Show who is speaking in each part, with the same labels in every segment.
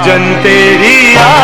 Speaker 1: साजन तेरी याद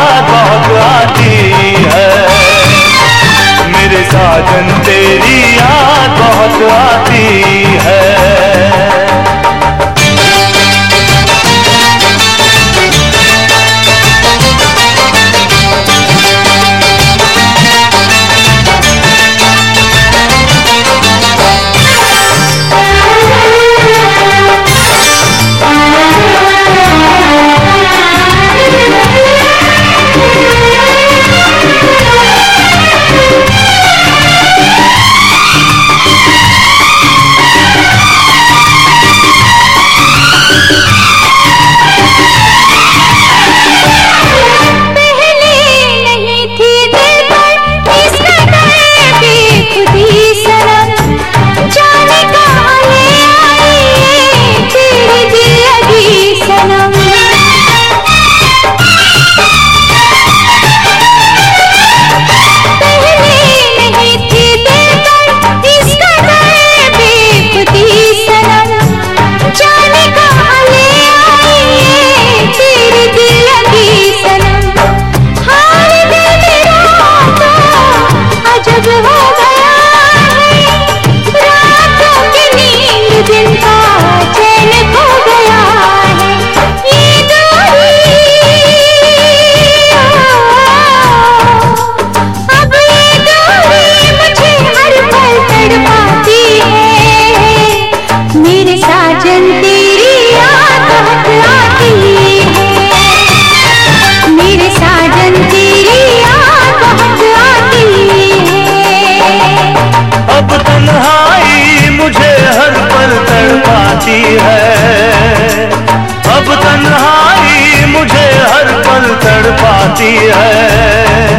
Speaker 1: आती है।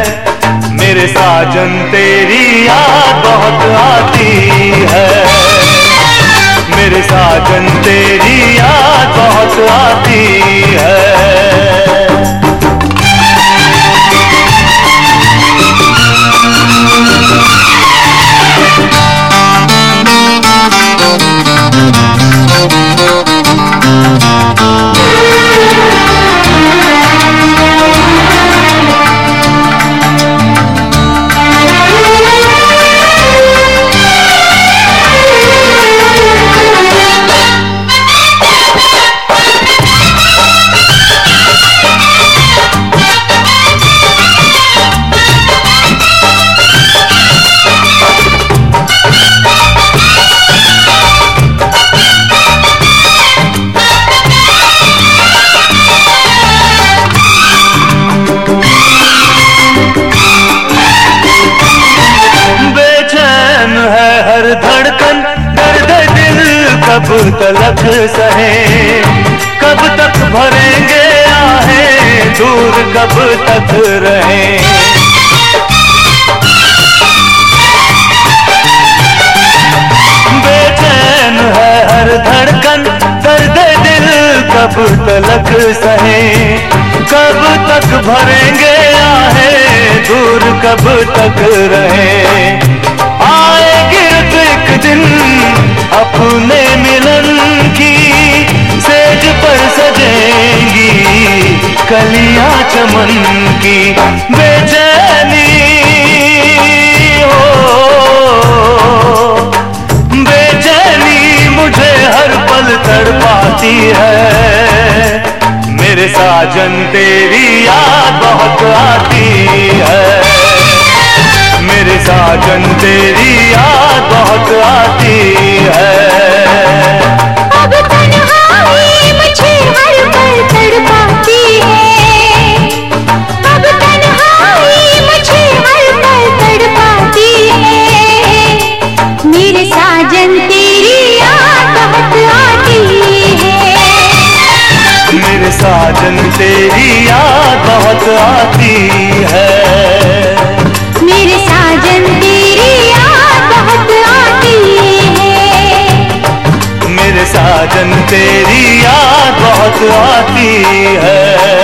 Speaker 1: मेरे साजन, तेरी याद बहुत आती है। मेरे साजन, तेरी याद बहुत आती है तलक सहे। कब तक भरेंगे आहे, दूर कब तक रहे। बेचैन है हर धड़कन, दर्द दिल कब तलक सहे। कब तक भरेंगे आहे, दूर कब तक रहे। आएगी एक दिन, अपने कलियाँ चमन की बेचैनी। हो बेचैनी मुझे हर पल तड़पाती है। मेरे साजन, तेरी याद बहुत आती है। मेरे साजन, तेरी याद आती है।
Speaker 2: मेरे साजन तेरी याद बहुत आती है।
Speaker 1: मेरे साजन तेरी याद बहुत आती है।